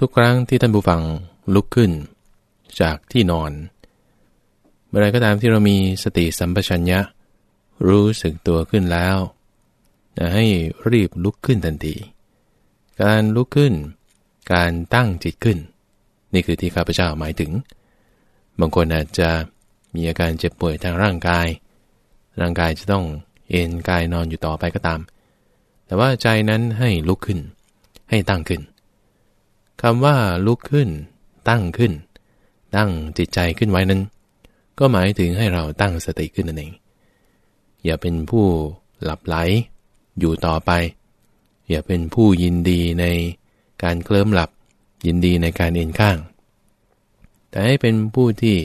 ทุกๆ ครั้งที่ท่านผู้ฟังลุกขึ้น จากที่นอน เมื่อไรก็ตามที่เรามีสติสัมปชัญญะ รู้สึกตัวขึ้นแล้วนะให้รีบลุกขึ้นทันที การลุกขึ้น การตั้งจิตขึ้น นี่คือที่ข้าพเจ้าหมายถึง บางคนอาจจะมีอาการเจ็บป่วยทางร่างกาย ร่างกายจะต้องเอนกายนอนอยู่ต่อไปก็ตาม แต่ว่าใจนั้นให้ลุกขึ้น ให้ตั้งขึ้น คำว่าลุกขึ้น ตั้งขึ้น ตั้งจิตใจขึ้นไว้นั้น ก็หมายถึงให้เราตั้งสติขึ้นนั่นเอง อย่าเป็นผู้หลับไหล อยู่ต่อไป อย่าเป็นผู้ยินดีในการเคลิ้มหลับ ยินดีในการเอนข้าง แต่ให้เป็นผู้ที่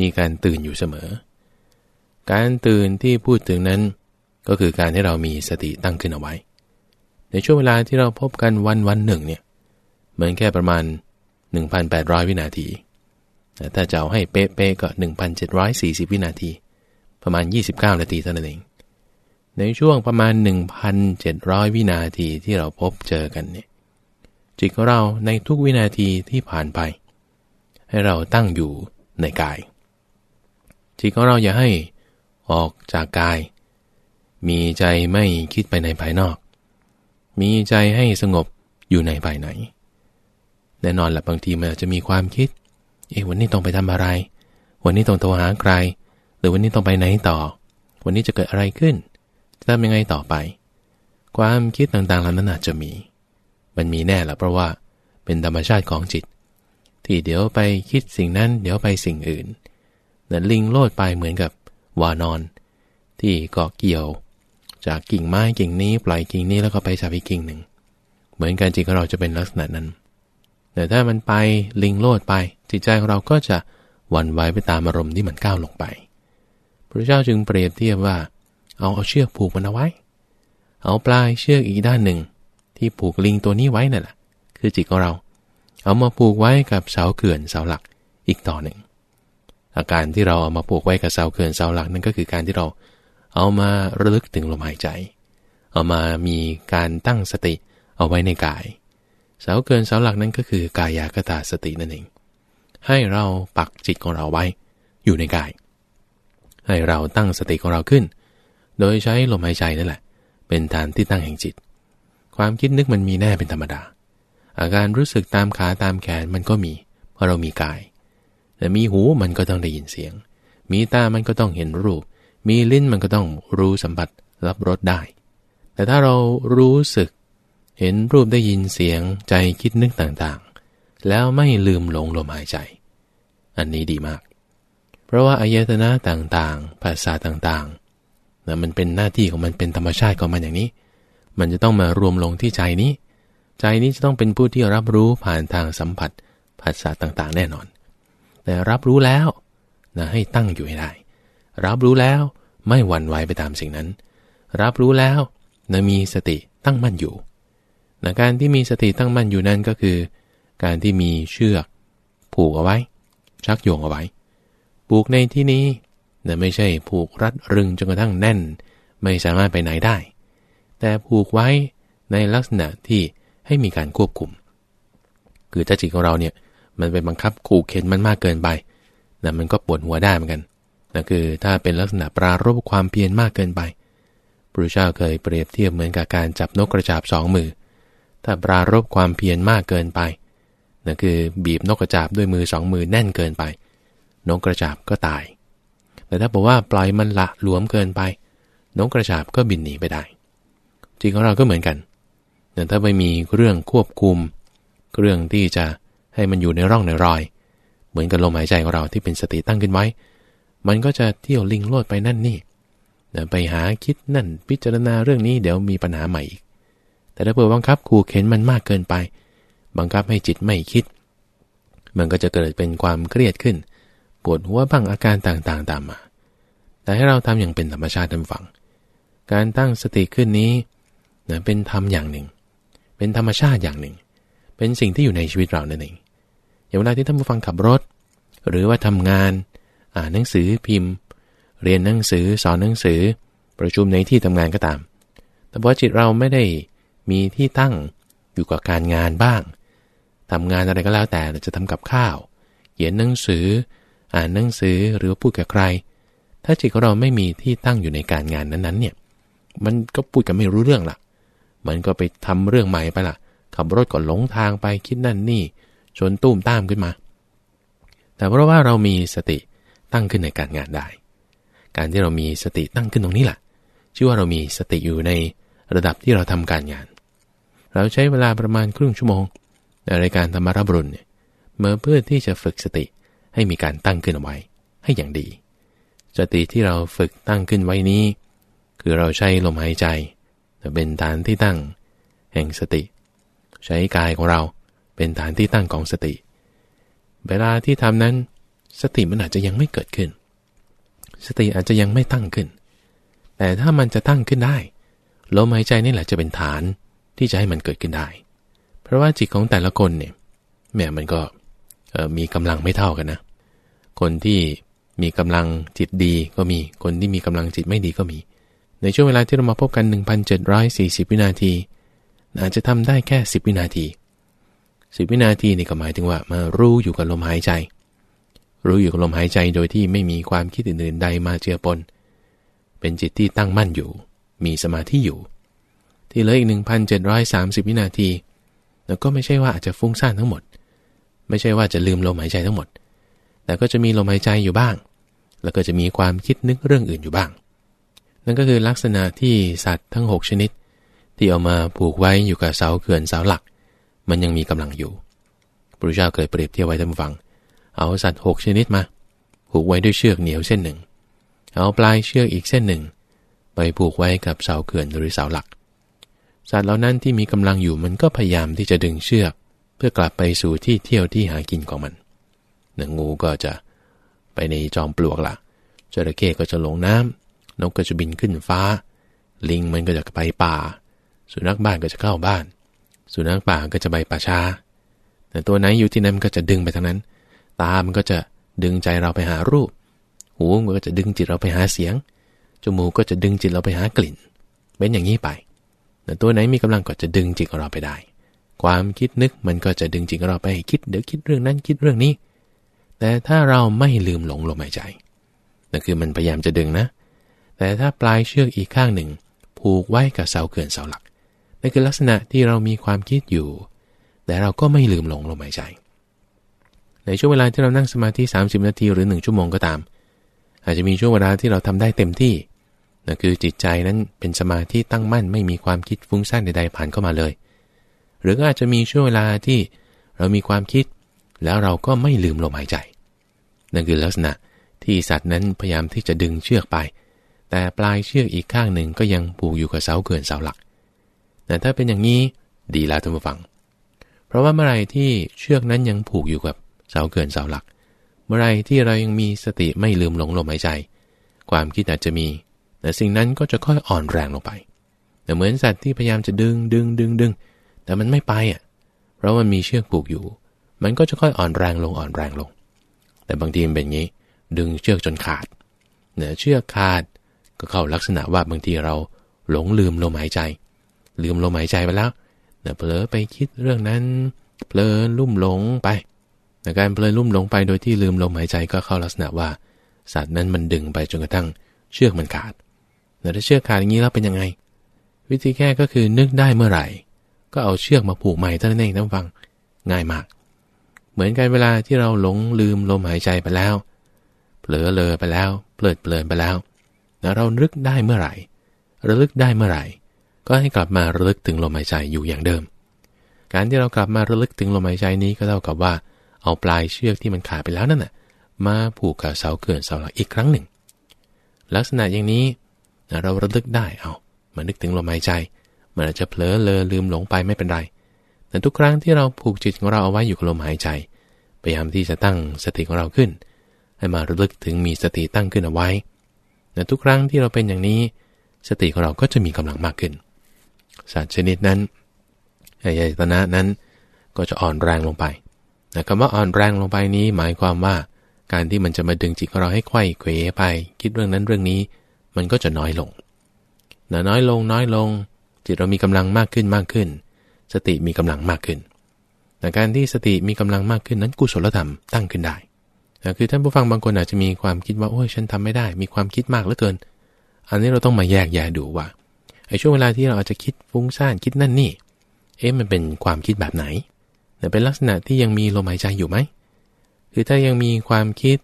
มีการตื่นอยู่เสมอ การตื่นที่พูดถึงนั้น ก็คือการให้เรามีสติตั้งขึ้นเอาไว้ ในช่วงเวลาที่เราพบกันวันวันหนึ่งเนี่ย มือนแค่ประมาณ 1,800 วินาที ถ้าจะเอาให้เป๊ะๆก็ 1,740 วินาที ประมาณ 29 นาทีเท่านั้นเอง ในช่วงประมาณ 1,700 วินาทีที่เราพบเจอกันเนี่ยจิตของเราในทุกวินาทีที่ผ่านไป ให้เราตั้งอยู่ในกาย จิตของเราอย่าให้ออกจากกาย มีใจไม่คิดไปในภายนอก มีใจให้สงบอยู่ในภายใน แน่นอนแหละบางทีมันอาจจะมีความคิด เอ๊ะวันนี้ต้องไปทำอะไร วันนี้ต้องโทรหาใคร หรือวันนี้ต้องไปไหนต่อ วันนี้จะเกิดอะไรขึ้น จะทำยังไงต่อไป ความคิดต่างๆเหล่านั้นอาจจะมี มันมีแน่แหละเพราะว่าเป็นธรรมชาติของจิต ที่เดี๋ยวไปคิดสิ่งนั้น เดี๋ยวไปสิ่งอื่นนั่นลิงโลดไปเหมือนกับวานอน ที่เกาะเกี่ยว จากกิ่งไม้กิ่งนี้ปล่อยกิ่งนี้แล้วก็ไปจับอีกกิ่งหนึ่ง เหมือนกันจิตของเราจะเป็นลักษณะนั้น แต่ถ้ามันไปลิงโลดไป จิตใจของเราก็จะหวั่นไหวไปตามอารมณ์ที่มันก้าวลงไป พระเจ้าจึงเปรียบเทียบว่า เอาเอาเชือกผูกมันเอาไว้ เอาปลายเชือกอีกด้านหนึ่ง ที่ผูกลิงตัวนี้ไว้นั่นแหละคือจิตของเรา เอามาผูกไว้กับเสาเขื่อนเสาหลักอีกต่อหนึ่ง อาการที่เราเอามาผูกไว้กับเสาเขื่อนเสาหลักนั่นก็คือการที่เราเอามาระลึกถึงลมหายใจ เอามามีการตั้งสติเอาไว้ในกาย เสาเกินเสาหลักนั้นก็คือกายากตาสตินั่นเอง ให้เราปักจิตของเราไว้อยู่ในกาย ให้เราตั้งสติของเราขึ้น โดยใช้ลมหายใจนั่นแหละ เป็นฐานที่ตั้งแห่งจิต ความคิดนึกมันมีแน่เป็นธรรมดา อาการรู้สึกตามขาตามแขนมันก็มี เพราะเรามีกาย แต่มีหูมันก็ต้องได้ยินเสียง มีตามันก็ต้องเห็นรูป มีลิ้นมันก็ต้องรู้สัมผัสรับรสได้ แต่ถ้าเรารู้สึก เห็นรูปได้ยินเสียงใจคิดนึกต่างๆ แล้วไม่ลืมหลงลมหายใจ อันนี้ดีมาก เพราะว่าอายตนะต่างๆ ภาษาต่างๆนะมันเป็นหน้าที่ของมันเป็นธรรมชาติของมันอย่างนี้ มันจะต้องมารวมลงที่ใจนี้ ใจนี้จะต้องเป็นผู้ที่รับรู้ผ่านทางสัมผัส ภาษาต่างๆ แน่นอน แต่รับรู้แล้วนะให้ตั้งอยู่ให้ได้ รับรู้แล้วไม่หวั่นไหวไปตามสิ่งนั้น รับรู้แล้วนะมีสติตั้งมั่นอยู่ นะการที่มีสติตั้งมั่นอยู่นั่นก็คือ การที่มีเชือกผูกเอาไว้ ชักโยงเอาไว้ ผูกในที่นี้นะไม่ใช่ผูกรัดรึงจนกระทั่งแน่น ไม่สามารถไปไหนได้ แต่ผูกไว้ในลักษณะที่ให้มีการควบคุม คือถ้าจิตของเราเนี่ยมันไปบังคับขู่เข็นมันมากเกินไปนะมันก็ปวดหัวได้เหมือนกันนะคือถ้าเป็นลักษณะปรารบความเพียรมากเกินไปพระเจ้าเคยเปรียบเทียบเหมือนกับการจับนกกระจาบสองมือ ถ้าปรารบความเพียรมากเกินไปนั่นคือบีบนกกระจาบด้วยมือสองมือแน่นเกินไป นกกระจาบก็ตาย แต่ถ้าบอกว่าปล่อยมันละหลวมเกินไป นกกระจาบก็บินหนีไปได้จริงของเราก็เหมือนกันแต่ถ้าไม่มีเรื่องควบคุม เรื่องที่จะให้มันอยู่ในร่องในรอย เหมือนกับลมหายใจของเราที่เป็นสติตั้งขึ้นไว้ มันก็จะเที่ยวลิงโลดไปนั่นนี่ไปหาคิดนั่นพิจารณาเรื่องนี้เดี๋ยวมีปัญหาใหม่อีก แต่ถ้าเผื่อบังคับขู่เข็นมันมากเกินไป บังคับให้จิตไม่คิด มันก็จะเกิดเป็นความเครียดขึ้น ปวดหัวบ้างอาการต่างๆตามมา แต่ให้เราทำอย่างเป็นธรรมชาติทำฝัง การตั้งสติขึ้นนี้นะเป็นธรรมอย่างหนึ่ง เป็นธรรมชาติอย่างหนึ่ง เป็นสิ่งที่อยู่ในชีวิตเรานั่นเองอย่างเวลาที่ท่านผู้ฟังขับรถ หรือว่าทำงาน อ่านหนังสือพิมพ์ เรียนหนังสือ สอนหนังสือ ประชุมในที่ทำงานก็ตาม แต่พอจิตเราไม่ได้ มีที่ตั้งอยู่กับการงานบ้างทำงานอะไรก็แล้วแต่จะทำกับข้าว เขียนหนังสือ อ่านหนังสือหรือพูดกับใคร ถ้าจิตของเราไม่มีที่ตั้งอยู่ในการงานนั้นๆ เนี่ย มันก็พูดกันไม่รู้เรื่องละมันก็ไปทำเรื่องใหม่ไปละขับรถก็หลงทางไปคิดนั่นนี่ชนตุ้มตามขึ้นมา แต่เพราะว่าเรามีสติตั้งขึ้นในการงานได้ การที่เรามีสติตั้งขึ้นตรงนี้แหละชื่อว่าเรามีสติอยู่ในระดับที่เราทำการงาน เราใช้เวลาประมาณครึ่งชั่วโมงในการธรรมรับรุนเนี่ยเมื่อเพื่อที่จะฝึกสติให้มีการตั้งขึ้นเอาไว้ให้อย่างดี สติที่เราฝึกตั้งขึ้นไว้นี้ คือเราใช้ลมหายใจเป็นฐานที่ตั้ง แห่งสติ ใช้กายของเราเป็นฐานที่ตั้งของสติ เวลาที่ทำนั้น สติมันอาจจะยังไม่เกิดขึ้น สติอาจจะยังไม่ตั้งขึ้น แต่ถ้ามันจะตั้งขึ้นได้ลมหายใจนี่แหละจะเป็นฐาน ที่จะให้มันเกิดขึ้นได้ เพราะว่าจิตของแต่ละคนเนี่ยแม่มันก็มีกำลังไม่เท่ากันนะ คนที่มีกำลังจิตดีก็มี คนที่มีกำลังจิตไม่ดีก็มี ในช่วงเวลาที่เรามาพบกัน 1,740 วินาที อาจจะทำได้แค่ 10 วินาที 10 วินาทีนี่ก็หมายถึงว่ามารู้อยู่กับลมหายใจ รู้อยู่กับลมหายใจโดยที่ไม่มีความคิดอื่นๆใดมาเจือปน เป็นจิตที่ตั้งมั่นอยู่ มีสมาธิอยู่ ที่เหลืออีก 1,730 วินาที แล้วก็ไม่ใช่ว่าอาจจะฟุ้งซ่านทั้งหมด ไม่ใช่ว่าจะลืมลมหายใจทั้งหมด แต่ก็จะมีลมหายใจอยู่บ้าง แล้วก็จะมีความคิดนึกเรื่องอื่นอยู่บ้าง นั่นก็คือลักษณะที่สัตว์ทั้ง 6 ชนิด ที่เอามาผูกไว้อยู่กับเสาเขื่อนเสาหลัก มันยังมีกำลังอยู่พระเจ้าเคยเปรียบเทียบไว้ท่านฟัง เอาสัตว์ 6 ชนิดมา ผูกไว้ด้วยเชือกเหนียวเส้นหนึ่ง เอาปลายเชือกอีกเส้นหนึ่งไปผูกไว้กับเสาเขื่อนหรือเสาหลัก สัตว์เหล่านั้นที่มีกำลังอยู่มันก็พยายามที่จะดึงเชือก เพื่อกลับไปสู่ที่เที่ยวที่หากินของมันหนังงูก็จะไปในจอมปลวกละ่ะจระเข้ก็จะลงน้ำนกก็จะบินขึ้นฟ้า ลิงมันก็จะไปป่า สุนัขบ้านก็จะเข้าบ้าน สุนัขป่าก็จะไปป่าช้า แต่ตัวไหนอยู่ที่นั้นมันก็จะดึงไปทางนั้น ตา มันก็จะดึงใจเราไปหารูป หูมันก็จะดึงจิตเราไปหาเสียง จมูกก็จะดึงจิตเราไปหากลิ่น เป็นอย่างนี้ไป แต่ตัวไหนมีกำลังก็จะดึงจิตของเราไปได้ ความคิดนึกมันก็จะดึงจิตเราไปคิดเดี๋ยวคิดเรื่องนั้นคิดเรื่องนี้ แต่ถ้าเราไม่ลืมหลงลมหายใจนั่นคือมันพยายามจะดึงนะ แต่ถ้าปลายเชือกอีกข้างหนึ่ง ผูกไว้กับเสาเขื่อนเสาหลักนั่นคือลักษณะที่เรามีความคิดอยู่ แต่เราก็ไม่ลืมหลงลมหายใจ ในช่วงเวลาที่เรานั่งสมาธิ 30 นาทีหรือ 1 ชั่วโมงก็ตาม อาจจะมีช่วงเวลาที่เราทำได้เต็มที่ นั่นคือจิตใจนั้นเป็นสมาธิตั้งมั่นไม่มีความคิดฟุ้งซ่านใดๆผ่านเข้ามาเลย หรืออาจจะมีช่วงเวลาที่เรามีความคิด แล้วเราก็ไม่ลืมลมหายใจ นั่นคือลักษณะที่สัตว์นั้นพยายามที่จะดึงเชือกไป แต่ปลายเชือกอีกข้างหนึ่งก็ยังผูกอยู่กับเสาเกินเสาหลัก แต่ถ้าเป็นอย่างนี้ดีแล้วท่านผู้ฟัง เพราะว่าเมื่อไรที่เชือกนั้นยังผูกอยู่กับเสาเกินเสาหลัก เมื่อไรที่เรายังมีสติไม่ลืมหลงลมหายใจ ความคิดอาจจะมี แต่สิ่งนั้นก็จะค่อยอ่อนแรงลงไปแต่เหมือนสัตว์ที่พยายามจะดึงดึงดึงดึง แต่มันไม่ไปอะ เพราะมันมีเชือกผูกอยู่ มันก็จะค่อยอ่อนแรงลงอ่อนแรงลง แต่บางทีมันเป็นงี้ ดึงเชือกจนขาดเนี่ยเชือกขาดก็เข้าลักษณะว่าบางทีเราหลงลืมลมหายใจ ลืมลมหายใจไปแล้วเนี่ยเผลอไปคิดเรื่องนั้นเผลอลุ่มหลงไปแต่การเผลอลุ่มหลงไปโดยที่ลืมลมหายใจก็เข้าลักษณะว่า สัตว์นั้นมันดึงไปจนกระทั่งเชือกมันขาด แต่ถ้าเชือกขาดอย่างนี้แล้วเป็นยังไง วิธีแก้ก็คือนึกได้เมื่อไหร่ ก็เอาเชือกมาผูกใหม่เท่านั้นเองท่านฟังง่ายมาก เหมือนกันเวลาที่เราหลงลืมลมหายใจไปแล้วเผลอเลอไปแล้วเพลิดเพลินไปแล้วแล้วเราลึกได้เมื่อไหร่ ระลึกได้เมื่อไหร่ ก็ให้กลับมาระลึกถึงลมหายใจอยู่อย่างเดิม การที่เรากลับมาระลึกถึงลมหายใจนี้ก็เท่ากับว่า เอาปลายเชือกที่มันขาดไปแล้วนั่นน่ะมาผูกกับเสาเขื่อนเสาหลักอีกครั้งหนึ่ง ลักษณะอย่างนี้ เราระลึกได้เอามานึกถึงลมหายใจ มันอาจจะเผลอเลอลืมหลงไปไม่เป็นไร แต่ทุกครั้งที่เราผูกจิตของเราเอาไว้อยู่กับลมหายใจ พยายามที่จะตั้งสติของเราขึ้น ให้มาระลึกถึงมีสติตั้งขึ้นเอาไว้แต่ทุกครั้งที่เราเป็นอย่างนี้ สติของเราก็จะมีกำลังมากขึ้น สัตว์ชนิดนั้นอายตนะนั้นก็จะอ่อนแรงลงไปแต่คำว่าอ่อนแรงลงไปนี้หมายความว่า การที่มันจะมาดึงจิตของเราให้ไขว้เขวไป คิดเรื่องนั้นเรื่องนี้ มันก็จะน้อยลงน,น้อยลงน้อยลง จิตเรามีกำลังมากขึ้นมากขึ้น สติมีกำลังมากขึ้นแต่การที่สติมีกำลังมากขึ้นนั้นกุศลธรรมตั้งขึ้นได้นะคือท่านผู้ฟังบางคนอาจจะมีความคิดว่าโอ้ยฉันทำไม่ได้ มีความคิดมากเหลือเกิน อันนี้เราต้องมาแยกแยะดูว่าไอ้ช่วงเวลาที่เราอาจจะคิดฟุ้งซ่านคิดนั่นนี่ เอ๊ะมันเป็นความคิดแบบไหนแต่เป็นลักษณะที่ยังมีลมหายใจอยู่ไหม คือถ้ายังมีความคิด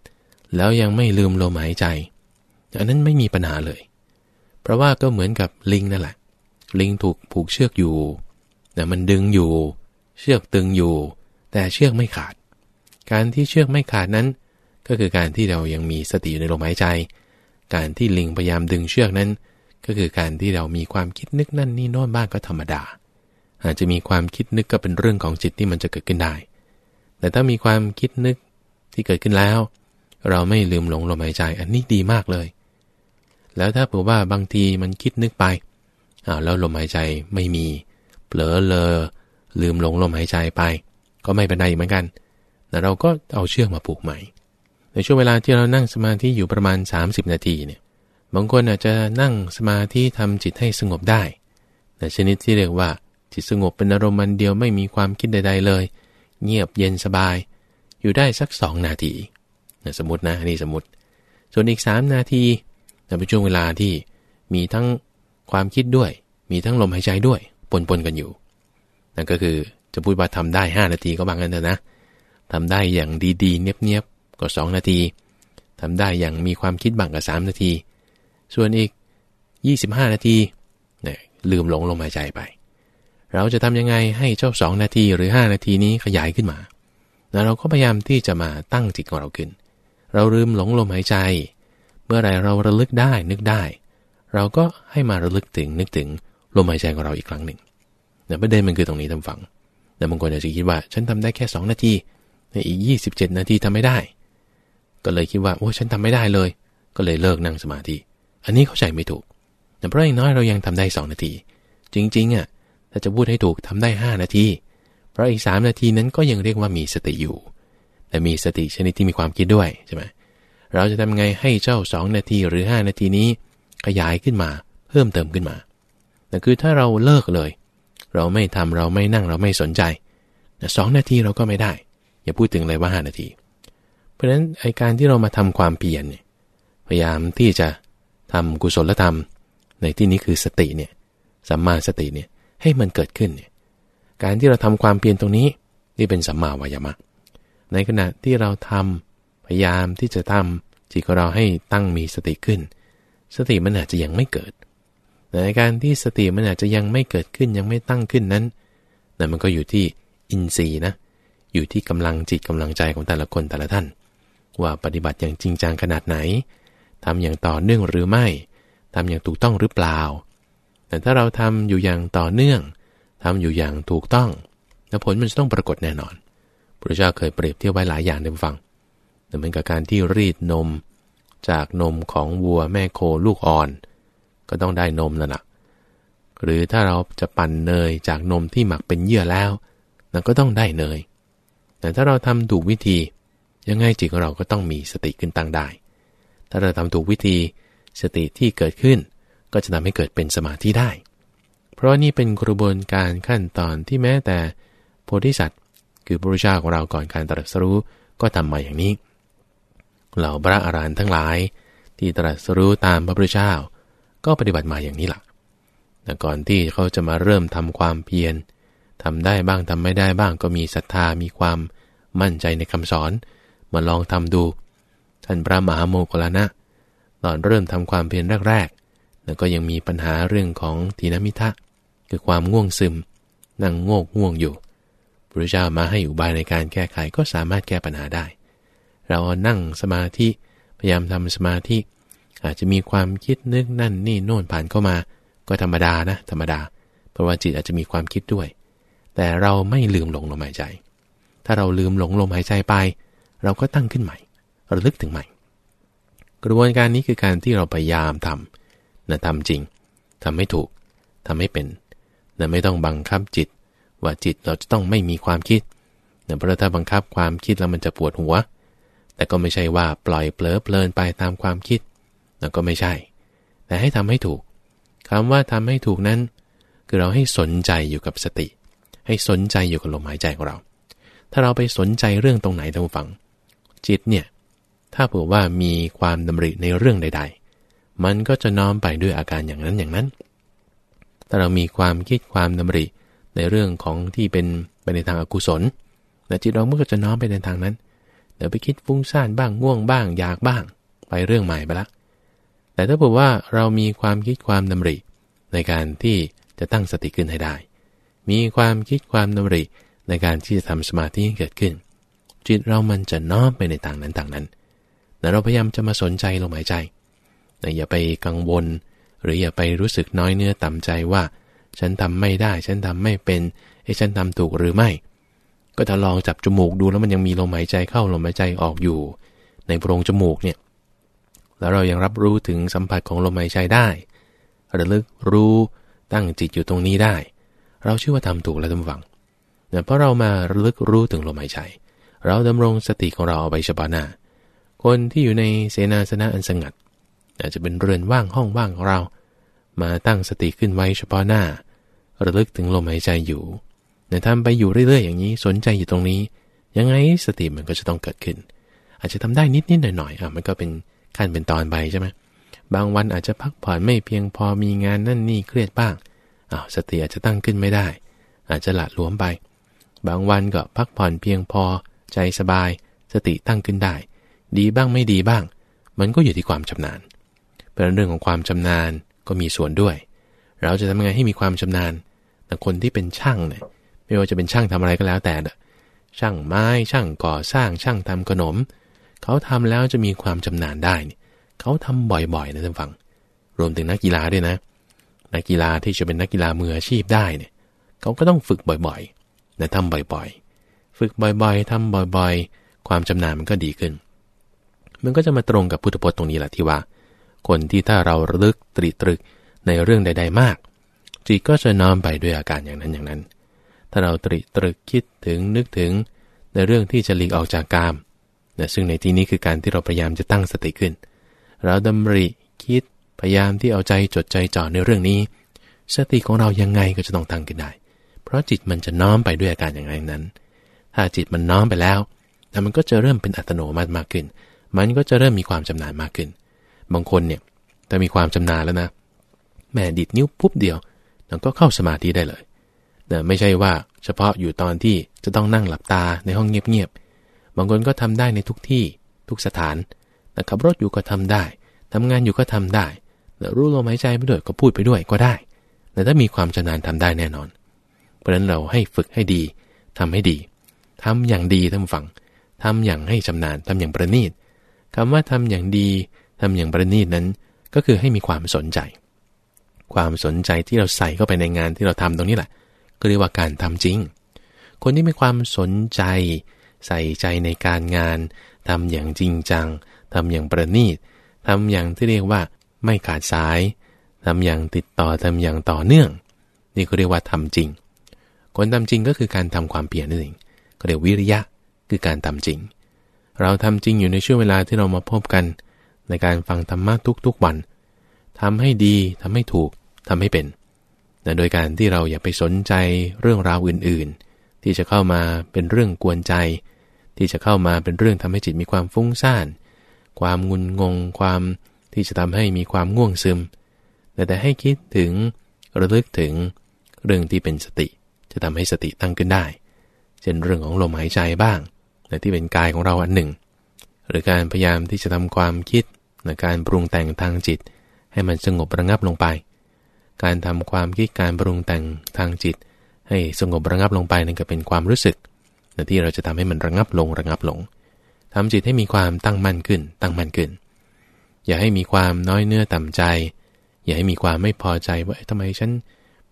แล้วยังไม่ลืมลมหายใจ อันนั้นไม่มีปัญหาเลย เพราะว่าก็เหมือนกับลิงนั่นแหละ ลิงถูกผูกเชือกอยู่แต่มันดึงอยู่ เชือกตึงอยู่ แต่เชือกไม่ขาด การที่เชือกไม่ขาดนั้น ก็คือการที่เรายังมีสติอยู่ในลมหายใจ การที่ลิงพยายามดึงเชือกนั้น ก็คือการที่เรามีความคิดนึกนั่นนี่โน่นบ้างก็ธรรมดา อาจจะมีความคิดนึกก็เป็นเรื่องของจิตที่มันจะเกิดขึ้นได้ แต่ถ้ามีความคิดนึกที่เกิดขึ้นแล้ว เราไม่ลืมหลงลมหายใจอันนี้ดีมากเลย แล้วถ้าเผื่อว่าบางทีมันคิดนึกไปอ้าวแล้วลมหายใจไม่มี เผลอเลอ ลืมหลงลมหายใจไป ก็ไม่เป็นไรเหมือนกันแต่เราก็เอาเชือกมาผูกใหม่ ในช่วงเวลาที่เรานั่งสมาธิอยู่ประมาณ 30 นาทีเนี่ยบางคนอาจจะนั่งสมาธิทำจิตให้สงบได้แต่ชนิดที่เรียกว่าจิตสงบเป็นอารมณ์มันเดียวไม่มีความคิดใด ๆเลย เงียบเย็นสบาย อยู่ได้สัก 2 นาที สมมตินะนี่สมมติ ส่วนอีก 3 นาที แต่เป็นช่วงเวลาที่มีทั้งความคิดด้วย มีทั้งลมหายใจด้วยปนปนกันอยู่ นั่นก็คือจะพูดว่าทำได้ 5 นาทีก็บางกันเถอะนะทำได้อย่างดีๆ เนียบๆก็ 2 นาทีทำได้อย่างมีความคิดบางก็3นาที ส่วนอีก 25 นาทีเนี่ยลืมหลงลมหายใจไป เราจะทำยังไงให้เจ้า 2 นาทีหรือ 5 นาทีนี้ขยายขึ้นมา แล้วเราก็พยายามที่จะมาตั้งจิตของเราขึ้น เราลืมหลงลมหายใจ เมื่อไรเราระลึกได้นึกได้ เราก็ให้มาระลึกถึงนึกถึงลมหายใจของเราอีกครั้งหนึ่งแต่ประเด็นมันคือตรงนี้ทำฝัง แต่บางคนอาจจะคิดว่า ฉันทำได้แค่ 2 นาทีในอีก 27 นาทีทำไม่ได้ ก็เลยคิดว่าโอ้ฉันทำไม่ได้เลย ก็เลยเลิกนั่งสมาธิ อันนี้เข้าใจไม่ถูก แต่เพราะอย่างน้อยเรายังทำได้ 2 นาที จริงๆอะถ้าจะพูดให้ถูกทำได้ 5 นาที เพราะอีก 3 นาทีนั้นก็ยังเรียกว่ามีสติอยู่ แต่มีสติชนิดที่มีความคิดด้วยใช่ไหม เราจะทำไงให้เจ้า 2 นาทีหรือ 5 นาทีนี้ ขยายขึ้นมา เพิ่มเติมขึ้นมาแต่คือถ้าเราเลิกเลย เราไม่ทำเราไม่นั่งเราไม่สนใจสองนาทีเราก็ไม่ได้ อย่าพูดถึงเลยว่า 5 นาที เพราะฉะนั้นไอการที่เรามาทำความเปลี่ยนเนี่ยพยายามที่จะทำกุศลธรรม ในที่นี้คือสติเนี่ยสัมมาสติเนี่ยให้มันเกิดขึ้นเนี่ยการที่เราทำความเปลี่ยนตรงนี้ นี่เป็นสัมมาวายามะ ในขณะที่เราทำ พยายามที่จะทำจิตของเราให้ตั้งมีสติขึ้น สติมันอาจจะยังไม่เกิดในการที่สติมันอาจจะยังไม่เกิดขึ้นยังไม่ตั้งขึ้นนั้นนั่นมันก็อยู่ที่อินทรีย์นะ อยู่ที่กำลังจิตกำลังใจของแต่ละคนแต่ละท่าน ว่าปฏิบัติอย่างจริงจังขนาดไหนทำอย่างต่อเนื่องหรือไม่ทำอย่างถูกต้องหรือเปล่า แต่ถ้าเราทำอยู่อย่างต่อเนื่องทำอยู่อย่างถูกต้องผลมันจะต้องปรากฏแน่นอนพระเจ้าเคยเปรียบเทียบไว้หลายอย่างในฟัง เหมือนกับการที่รีดนม จากนมของวัวแม่โคลูกอ่อน ก็ต้องได้นมนั่นแหละหรือถ้าเราจะปั่นเนยจากนมที่หมักเป็นเยื่อแล้วนั่นก็ต้องได้เนย แต่ถ้าเราทำถูกวิธี ยังไงจิตของเราก็ต้องมีสติขึ้นตั้งได้ ถ้าเราทำถูกวิธี สติที่เกิดขึ้น ก็จะทำให้เกิดเป็นสมาธิได้ เพราะนี่เป็นกระบวนการขั้นตอนที่แม้แต่โพธิสัตว์ คือพระพุทธเจ้าของเราก่อนการตรัสรู้ก็ทำมาอย่างนี้ เหล่าพระอรหันต์ทั้งหลาย ที่ตรัสรู้ตามพระพุทธเจ้า ก็ปฏิบัติมาอย่างนี้แหละแต่ก่อนที่เขาจะมาเริ่มทำความเพียรทำได้บ้างทำไม่ได้บ้างก็มีศรัทธามีความมั่นใจในคำสอน มาลองทำดู ท่านพระมหาโมกขลานะ ตอนเริ่มทำความเพียรแรกๆ แล้วก็ยังมีปัญหาเรื่องของทีนมิทะ คือความง่วงซึม นั่งโงกง่วงอยู่พระเจ้ามาให้อุบายในการแก้ไขก็สามารถแก้ปัญหาได้ เรานั่งสมาธิพยายามทำสมาธิ อาจจะมีความคิดนึกนั่นนี่โน่นผ่านเข้ามา ก็ธรรมดานะธรรมดา เพราะว่าจิตอาจจะมีความคิดด้วย แต่เราไม่ลืมหลงลมหายใจ ถ้าเราลืมหลงลมหายใจไป เราก็ตั้งขึ้นใหม่ระลึกถึงใหม่ กระบวนการนี้คือการที่เราพยายามทำนะทำจริงทำให้ถูกทำให้เป็นนะไม่ต้องบังคับจิต ว่าจิตเราจะต้องไม่มีความคิดนะเพราะถ้าบังคับความคิดแล้วมันจะปวดหัว แต่ก็ไม่ใช่ว่าปล่อยเปลอเพลินไปตามความคิดนั่นก็ไม่ใช่ แต่ให้ทำให้ถูกคำว่าทำให้ถูกนั้น คือเราให้สนใจอยู่กับสติ ให้สนใจอยู่กับลมหายใจของเรา ถ้าเราไปสนใจเรื่องตรงไหนท่านผู้ฟัง จิตเนี่ย ถ้าเผื่อว่ามีความดำริในเรื่องใด ๆ มันก็จะน้อมไปด้วยอาการอย่างนั้นอย่างนั้น ถ้าเรามีความคิดความดำริในเรื่องของที่เป็นไปในทางอากุศลแต่จิตเราเมื่อก็จะน้อมไปในทางนั้น เดี๋ยวไปคิดฟุ้งซ่านบ้างง่วงบ้างอยากบ้าง ไปเรื่องใหม่ไปละ แต่ถ้าบอกว่าเรามีความคิดความดำริ ในการที่จะตั้งสติขึ้นให้ได้ มีความคิดความดำริในการที่จะทำสมาธิให้เกิดขึ้น จิตเรามันจะน้อมไปในทางนั้นต่างนั้น แต่เราพยายามจะมาสนใจลมหายใจแต่อย่าไปกังวล หรืออย่าไปรู้สึกน้อยเนื้อต่ำใจว่า ฉันทำไม่ได้ ฉันทำไม่เป็นไอ้ฉันทำถูกหรือไม่ ก็ถ้าลองจับจมูกดูแล้วมันยังมีลมหายใจเข้าลมหายใจออกอยู่ ในโพรงจมูกเนี่ยแล้วเรายังรับรู้ถึงสัมผัสของลมหายใจได้ระลึกรู้ตั้งจิตอยู่ตรงนี้ได้ เราชื่อว่าทำถูกแล้วทำฝังเนี่ยเพราะเรามาระลึกรู้ถึงลมหายใจ เราดำรงสติของเราเอาไปเฉพาะหน้า คนที่อยู่ในเสนาสนะอันสงัดอาจจะเป็นเรือนว่างห้องว่างของเรา มาตั้งสติขึ้นไว้เฉพาะหน้า ระลึกถึงลมหายใจอยู่ เนี่ยทำไปอยู่เรื่อยๆอย่างนี้ สนใจอยู่ตรงนี้ ยังไงสติมันก็จะต้องเกิดขึ้น อาจจะทำได้นิดๆหน่อยๆอะมันก็เป็นขั้นเป็นตอนไปใช่ไหมบางวันอาจจะพักผ่อนไม่เพียงพอมีงานนั่นนี่เครียดบ้างอ้าวสติอาจจะตั้งขึ้นไม่ได้ อาจจะหละหลวมไป บางวันก็พักผ่อนเพียงพอ ใจสบาย สติตั้งขึ้นได้ ดีบ้างไม่ดีบ้าง มันก็อยู่ที่ความชำนาญเป็นเรื่องของความชำนาญก็มีส่วนด้วย เราจะทำยังไงให้มีความชำนาญแต่คนที่เป็นช่างเนี่ย ไม่ว่าจะเป็นช่างทำอะไรก็แล้วแต่ ช่างไม้ช่างก่อสร้างช่างทำขนม เขาทำแล้วจะมีความชำนาญได้ เขาทำบ่อยๆนะท่านฟัง รวมถึงนักกีฬาด้วยนะ นักกีฬาที่จะเป็นนักกีฬามืออาชีพได้เนี่ยเขาก็ต้องฝึกบ่อยๆนะทำบ่อยๆ ฝึกบ่อยๆทำบ่อยๆ ความชำนาญมันก็ดีขึ้น มันก็จะมาตรงกับพุทธพจน์ตรงนี้แหละที่ว่า คนที่ถ้าเราระลึกตรีตรึกในเรื่องใด ๆ มากจิตก็จะน้อมไปด้วยอาการอย่างนั้นอย่างนั้น ถ้าเราตรีตรึกคิดถึงนึกถึงในเรื่องที่จะหลีกออกจากกามนะซึ่งในที่นี้คือการที่เราพยายามจะตั้งสติขึ้น เราดำริคิดพยายามที่เอาใจจดใจจ่อในเรื่องนี้ สติของเรายังไงก็จะต้องตั้งขึ้นได้ เพราะจิตมันจะน้อมไปด้วยอาการอย่างไรนั้น ถ้าจิตมันน้อมไปแล้วแต่มันก็จะเริ่มเป็นอัตโนมัติมากขึ้น มันก็จะเริ่มมีความชำนาญมากขึ้น บางคนเนี่ยแต่มีความชำนาญแล้วนะแม่ดิดนิ้วปุ๊บเดียวมันก็เข้าสมาธิได้เลย แต่ไม่ใช่ว่าเฉพาะอยู่ตอนที่จะต้องนั่งหลับตาในห้องเงียบๆ บางคนก็ทำได้ในทุกที่ทุกสถานแต่ขับรถอยู่ก็ทำได้ทำงานอยู่ก็ทำได้แล้วรู้ลมหายใจไปด้วยก็พูดไปด้วยก็ได้แต่ถ้ามีความชำนาญทำได้แน่นอน เพราะฉะนั้นเราให้ฝึกให้ดีทำให้ดีทำอย่างดีทำฝังทำอย่างให้ชำนาญทำอย่างประณีตคำว่าทำอย่างดีทำอย่างประณีตนั้น ก็คือให้มีความสนใจ ความสนใจที่เราใส่เข้าไปในงานที่เราทำตรงนี้แหละ ก็เรียกว่าการทำจริง คนที่มีความสนใจ ใส่ใจในการงานทำอย่างจริงจังทำอย่างประณีตทำอย่างที่เรียกว่าไม่ขาดสายทำอย่างติดต่อทำอย่างต่อเนื่อง นี่ก็เรียกว่าทำจริง คนทำจริงก็คือการทำความเปลี่ยนนั่นเองก็เรียกวิริยะคือการทำจริง เราทำจริงอยู่ในช่วงเวลาที่เรามาพบกัน ในการฟังธรรมะทุกๆวันทำให้ดีทำให้ถูกทำให้เป็น แต่โดยการที่เราอย่าไปสนใจเรื่องราวอื่นๆ ที่จะเข้ามาเป็นเรื่องกวนใจ ที่จะเข้ามาเป็นเรื่องทำให้จิตมีความฟุ้งซ่าน ความงุนงง ความที่จะทำให้มีความง่วงซึมแต่แต่ให้คิดถึงระลึกถึงเรื่องที่เป็นสติ จะทำให้สติตั้งขึ้นได้ เช่นเรื่องของลมหายใจบ้างแต่ที่เป็นกายของเราอันหนึ่ง หรือการพยายามที่จะทำความคิดในการปรุงแต่งทางจิต ให้มันสงบระงับลงไป การทำความคิดการปรุงแต่งทางจิต ให้สงบระงับลงไปนั่นก็เป็นความรู้สึกที่เราจะทำให้มันระงับลงระงับลงทำจิตให้มีความตั้งมั่นขึ้น ตั้งมั่นขึ้น อย่าให้มีความน้อยเนื้อต่ำใจ อย่าให้มีความไม่พอใจว่าทำไมฉัน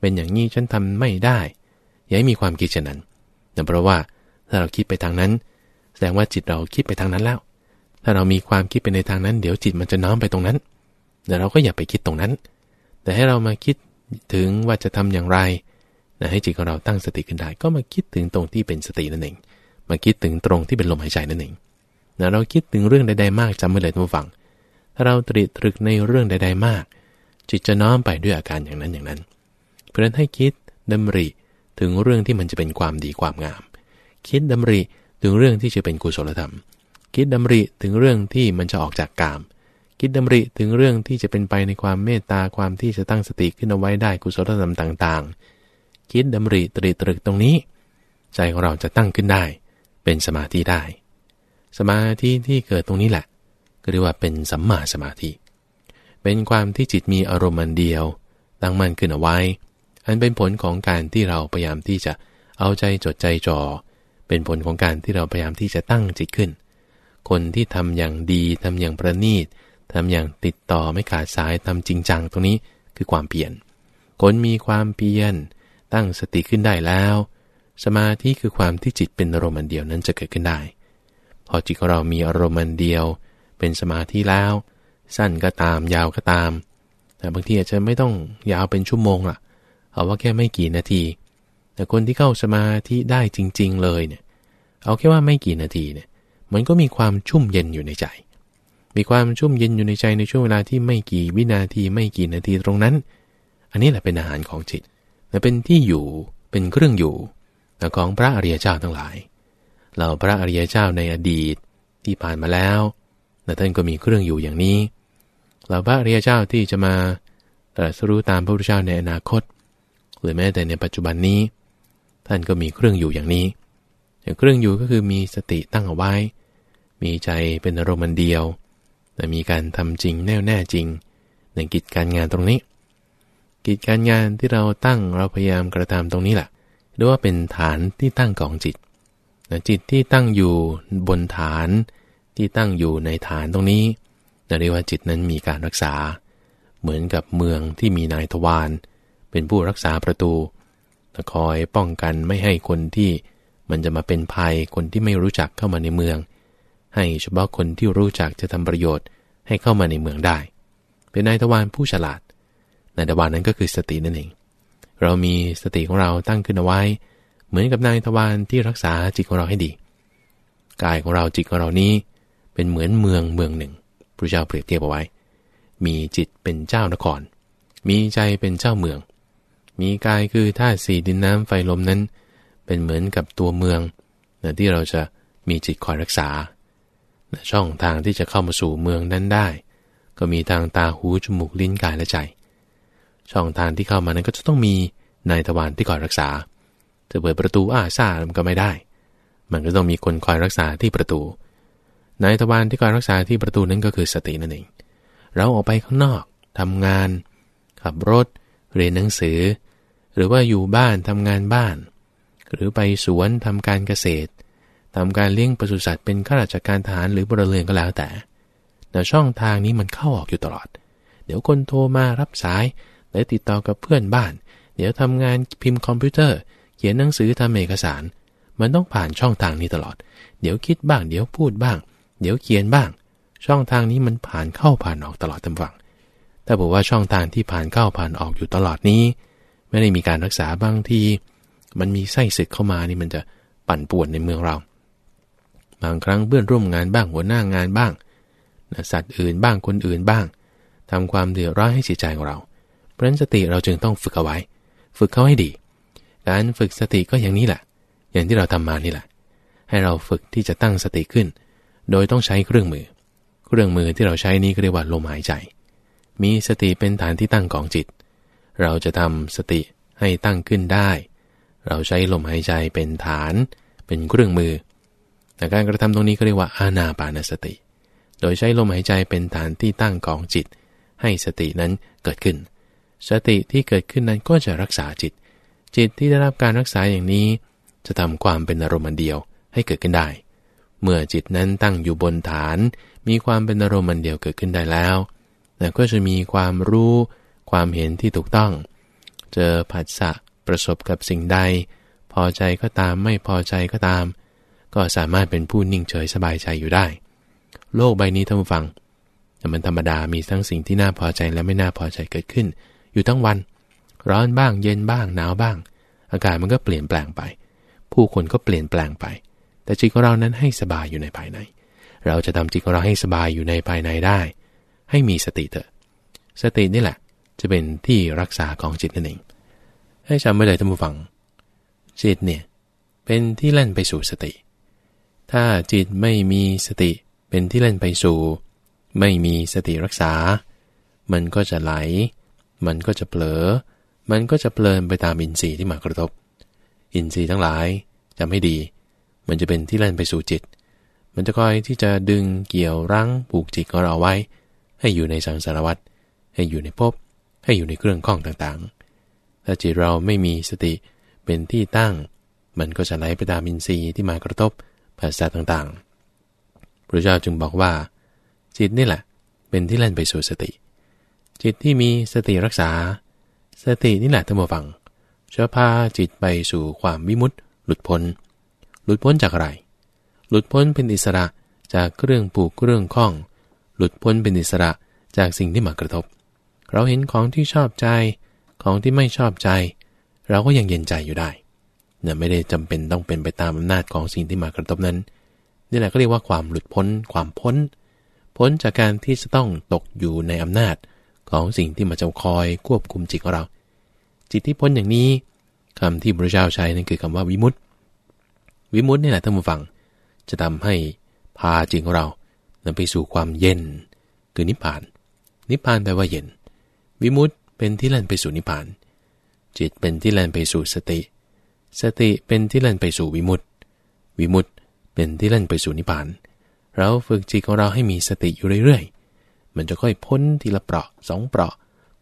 เป็นอย่างนี้ฉันทำไม่ได้ อย่าให้มีความคิดเช่นนั้นแต่เพราะว่าถ้าเราคิดไปทางนั้น แสดงว่าจิตเราคิดไปทางนั้นแล้ว ถ้าเรามีความคิดไปในทางนั้น เดี๋ยวจิตมันจะน้อมไปตรงนั้นแต่เราก็อย่าไปคิดตรงนั้น แต่ให้เรามาคิดถึงว่าจะทำอย่างไรนะให้จิตของเราตั้งสติขึ้นได้ ก็มาคิดถึงตรงที่เป็นสตินั่นเอง มาคิดถึงตรงที่เป็นลมหายใจนั่นเองนะเราคิดถึงเรื่องใดๆมากจำไว้เลยท่านผู้ฟัง ถ้าเราตรีตรึกในเรื่องใด ๆมาก จิตจะน้อมไปด้วยอาการอย่างนั้นอย่างนั้น เพราะนั้นให้คิดดำริถึงเรื่องที่มันจะเป็นความดีความงาม คิดดำริถึงเรื่องที่จะเป็นกุศลธรรม คิดดำริถึงเรื่องที่มันจะออกจากกาม คิดดำริถึงเรื่องที่จะเป็นไปในความเมตตาความที่จะตั้งสติขึ้นเอาไว้ได้กุศลธรรมต่าง ๆ คิดดำริตรีตรึกตรงนี้ ใจของเราจะตั้งขึ้นได้ เป็นสมาธิได้ สมาธิที่เกิดตรงนี้แหละก็เรียกว่าเป็นสัมมาสมาธิ เป็นความที่จิตมีอารมณ์เดียว ตั้งมั่นขึ้นเอาไว้ อันเป็นผลของการที่เราพยายามที่จะเอาใจจดใจจ่อเป็นผลของการที่เราพยายามที่จะตั้งจิตขึ้น คนที่ทำอย่างดีทำอย่างประณีต ทำอย่างติดต่อไม่ขาดสายทำจริงจังตรงนี้คือความเปลี่ยนคนมีความเพียรตั้งสติขึ้นได้แล้ว สมาธิคือความที่จิตเป็นอารมณ์เดียวนั้นจะเกิดขึ้นได้ พอจิตของเรามีอารมณ์เดียว เป็นสมาธิแล้ว สั้นก็ตามยาวก็ตาม แต่บางทีอาจจะไม่ต้องยาวเป็นชั่วโมงล่ะ เอาว่าแค่ไม่กี่นาที แต่คนที่เข้าสมาธิได้จริง ๆ เลยเนี่ย เอาแค่ว่าไม่กี่นาทีเนี่ย มันก็มีความชุ่มเย็นอยู่ในใจ มีความชุ่มเย็นอยู่ในใจในช่วงเวลาที่ไม่กี่วินาทีไม่กี่นาทีตรงนั้น อันนี้แหละเป็นอาหารของจิตและเป็นที่อยู่เป็นเครื่องอยู่ของพระอริยเจ้าทั้งหลาย เราพระอริยเจ้าในอดีตที่ผ่านมาแล้วและท่านก็มีเครื่องอยู่อย่างนี้เราพระอริยเจ้าที่จะมาตรัสรู้ตามพระพุทธเจ้าในอนาคต หรือแม้แต่ในปัจจุบันนี้ ท่านก็มีเครื่องอยู่อย่างนี้เครื่องอยู่ก็คือมีสติตั้งเอาไว้ มีใจเป็นอารมณ์เดียว แต่มีการทำจริงแน่วแน่จริง ในกิจการงานตรงนี้ กิจการงานที่เราตั้งเราพยายามกระทำตรงนี้แหละเรียกว่าเป็นฐานที่ตั้งของจิตจิตที่ตั้งอยู่บนฐานที่ตั้งอยู่ในฐานตรงนี้เรียกว่าจิตนั้นมีการรักษา เหมือนกับเมืองที่มีนายทวารเป็นผู้รักษาประตูคอยป้องกันไม่ให้คนที่มันจะมาเป็นภัยคนที่ไม่รู้จักเข้ามาในเมือง ให้เฉพาะคนที่รู้จักจะทำประโยชน์ให้เข้ามาในเมืองได้ เป็นนายทวารผู้ฉลาด นายทวารนั้นก็คือสตินั่นเอง เรามีสติของเราตั้งขึ้นเอาไว้ เหมือนกับนายทวารที่รักษาจิตของเราให้ดี กายของเราจิตของเรานี้ เป็นเหมือนเมืองเมืองหนึ่งพระเจ้าเปรียบเทียบเอาไว้ มีจิตเป็นเจ้านคร มีใจเป็นเจ้าเมือง มีกายคือธาตุสี่ดินน้ำไฟลมนั้น เป็นเหมือนกับตัวเมืองที่เราจะมีจิตคอยรักษา ช่องทางที่จะเข้ามาสู่เมืองนั้นได้ ก็มีทางตาหูจมูกลิ้นกายและใจ ช่องทางที่เข้ามานั้นก็จะต้องมีนายทวารที่คอยรักษา จะเปิดประตูอ้าซ่ามันก็ไม่ได้ มันก็ต้องมีคนคอยรักษาที่ประตู นายทวารที่คอยรักษาที่ประตูนั้นก็คือสตินั่นเอง เราออกไปข้างนอกทำงาน ขับรถ เรียนหนังสือ หรือว่าอยู่บ้านทำงานบ้าน หรือไปสวนทำการเกษตร ทำการเลี้ยงปศุสัตว์เป็นข้าราชการทหารหรือพลเรือนก็แล้วแต่ แต่ช่องทางนี้มันเข้าออกอยู่ตลอด เดี๋ยวคนโทรมารับสายแล้วติดต่อกับเพื่อนบ้าน เดี๋ยวทำงานพิมพ์คอมพิวเตอร์ เขียนหนังสือทำเอกสาร มันต้องผ่านช่องทางนี้ตลอด เดี๋ยวคิดบ้าง เดี๋ยวพูดบ้าง เดี๋ยวเขียนบ้าง ช่องทางนี้มันผ่านเข้าผ่านออกตลอดทั้งฝั่งถ้าบอกว่าช่องทางที่ผ่านเข้าผ่านออกอยู่ตลอดนี้ ไม่ได้มีการรักษาบางที มันมีไส้ศึกเข้ามานี่มันจะปั่นป่วนในเมืองเรา บางครั้งเพื่อนร่วมงานบ้างหัวหน้างานบ้างสัตว์อื่นบ้างคนอื่นบ้างทำความเดือดร้อนให้จิตใจของเรา เพราะฉะนั้นสติเราจึงต้องฝึกเอาไว้ ฝึกเขาให้ดี การฝึกสติก็อย่างนี้แหละ อย่างที่เราทำมานี่แหละ ให้เราฝึกที่จะตั้งสติขึ้น โดยต้องใช้เครื่องมือ เครื่องมือที่เราใช้นี้เรียกว่าลมหายใจ มีสติเป็นฐานที่ตั้งของจิต เราจะทำสติให้ตั้งขึ้นได้ เราใช้ลมหายใจเป็นฐาน เป็นเครื่องมือ แต่การกระทำตรงนี้ก็เรียกว่าอานาปานสติ โดยใช้ลมหายใจเป็นฐานที่ตั้งของจิต ให้สตินั้นเกิดขึ้น สติที่เกิดขึ้นนั้นก็จะรักษาจิต จิตที่ได้รับการรักษาอย่างนี้ จะทำความเป็นอารมณ์เดียวให้เกิดขึ้นได้ เมื่อจิตนั้นตั้งอยู่บนฐาน มีความเป็นอารมณ์เดียวเกิดขึ้นได้แล้วแต่ก็จะมีความรู้ ความเห็นที่ถูกต้อง เจอผัสสะประสบกับสิ่งใด พอใจก็ตามไม่พอใจก็ตาม ก็สามารถเป็นผู้นิ่งเฉยสบายใจอยู่ได้ โลกใบนี้ท่านผู้ฟังมันธรรมดามีทั้งสิ่งที่น่าพอใจและไม่น่าพอใจเกิดขึ้น อยู่ทั้งวัน ร้อนบ้างเย็นบ้างหนาวบ้าง อากาศมันก็เปลี่ยนแปลงไป ผู้คนก็เปลี่ยนแปลงไป แต่จิตของเรานั้นให้สบายอยู่ในภายใน เราจะทำจิตของเราให้สบายอยู่ในภายในได้ ให้มีสติเถอะ สตินี่แหละ จะเป็นที่รักษาของจิตนั่นเอง ให้จำไว้เลยท่านผู้ฟังจิตเนี่ยเป็นที่เล่นไปสู่สติ ถ้าจิตไม่มีสติเป็นที่เล่นไปสู่ ไม่มีสติรักษา มันก็จะไหล มันก็จะเผลอ มันก็จะเพลินไปตามอินทรีย์ที่มากระทบ อินทรีย์ทั้งหลายจำให้ดี มันจะเป็นที่เล่นไปสู่จิต มันจะคอยที่จะดึงเกี่ยวรั้งผูกจิตของเราไว้ ให้อยู่ในสังสารวัฏให้อยู่ในภพให้อยู่ในเครื่องข้องต่างๆ ถ้าจิตเราไม่มีสติเป็นที่ตั้ง มันก็จะไหลไปตามอินทรีย์ที่มากระทบ ภาษาต่างๆ พระเจ้าจึงบอกว่า จิตนี่แหละ เป็นที่เล่นไปสู่สติ จิตที่มีสติรักษา สตินี่แหละท่านผู้ฟังจะพาจิตไปสู่ความวิมุตติหลุดพ้น หลุดพ้นจากอะไร หลุดพ้นเป็นอิสระจากเครื่องผูกเครื่องข้อง หลุดพ้นเป็นอิสระจากสิ่งที่มากระทบ เราเห็นของที่ชอบใจ ของที่ไม่ชอบใจ เราก็ยังเย็นใจอยู่ได้ เนี่ยไม่ได้จำเป็นต้องเป็นไปตามอำนาจของสิ่งที่มากระทบนั้นนี่แหละก็เรียกว่าความหลุดพ้น ความพ้น พ้นจากการที่จะต้องตกอยู่ในอำนาจของสิ่งที่มาจะคอยควบคุมจิตของเรา จิตที่พ้นอย่างนี้คำที่พระเจ้าใช้นั่นคือคำว่าวิมุตติวิมุตตินี่แหละท่านผู้ฟัง จะทำให้พาจิตของเรานำไปสู่ความเย็นคือนิพพาน นิพพานแปลว่าเย็น วิมุตติเป็นที่แล่นไปสู่นิพพาน จิตเป็นที่แล่นไปสู่สติ สติเป็นที่เล่นไปสู่วิมุตติวิมุตติเป็นที่เล่นไปสู่นิพพาน เราฝึกจิตของเราให้มีสติอยู่เรื่อยๆ มันจะค่อยพ้นทีละเปราะสองเปราะ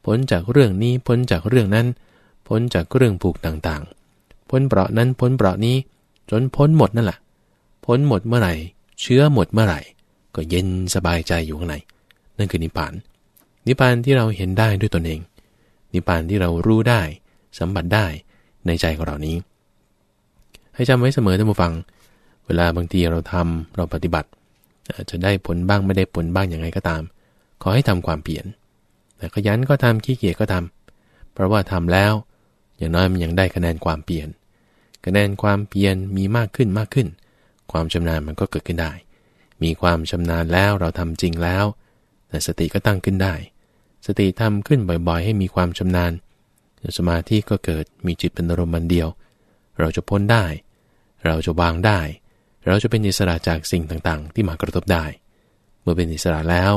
พ้นจากเรื่องนี้พ้นจากเรื่องนั้น พ้นจากเรื่องผูกต่างๆ พ้นเปราะนั้นพ้นเปราะนี้จนพ้นหมดนั่นแหละพ้นหมดเมื่อไหร่ เชื้อหมดเมื่อไหร่ ก็เย็นสบายใจอยู่ข้างในนั่นคือนิพพาน นิพพานที่เราเห็นได้ด้วยตนเอง นิพพานที่เรารู้ได้ สัมผัสได้ในใจของเรานี้ ให้จำไว้เสมอท่านผู้ฟัง เวลาบางทีเราทำเราปฏิบัติจะได้ผลบ้างไม่ได้ผลบ้างอย่างไรก็ตาม ขอให้ทำความเปลี่ยนแต่ขยันก็ทำขี้เกียจก็ทำเพราะว่าทำแล้ว อย่างน้อยมันยังได้คะแนนความเปลี่ยน คะแนนความเปลี่ยนมีมากขึ้นมากขึ้น ความชำนาญมันก็เกิดขึ้นได้ มีความชำนาญแล้วเราทำจริงแล้ว แต่สติก็ตั้งขึ้นได้ สติทำขึ้นบ่อยๆ ให้มีความชำนาญสมาธิก็เกิดมีจิตเป็นอารมณ์มันเดียว เราจะพ้นได้ เราจะวางได้ เราจะเป็นอิสระจากสิ่งต่างๆ ที่มากระทบได้ เมื่อเป็นอิสระแล้ว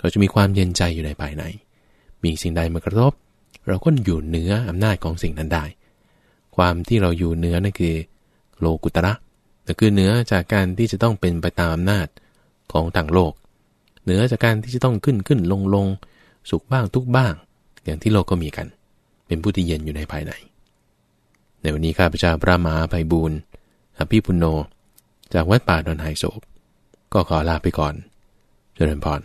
เราจะมีความเย็นใจอยู่ในภายใน มีสิ่งใดมากระทบ เราก็อยู่เหนืออำนาจของสิ่งนั้นได้ ความที่เราอยู่เหนือนั่นคือ โลกุตระแต่คือเหนือจากการที่จะต้องเป็นไปตามอำนาจของทางโลก เหนือจากการที่จะต้องขึ้นขึ้นลงลงสุขบ้างทุกบ้าง อย่างที่โลกก็มีกัน เป็นผู้ที่เย็นอยู่ในภายใน ในวันนี้ข้าพเจ้าพระมหาภัยบูรณ์ อภิปุโน จากวัดป่าดอนไฮโศก ก็ขอลาไปก่อน เจริญพร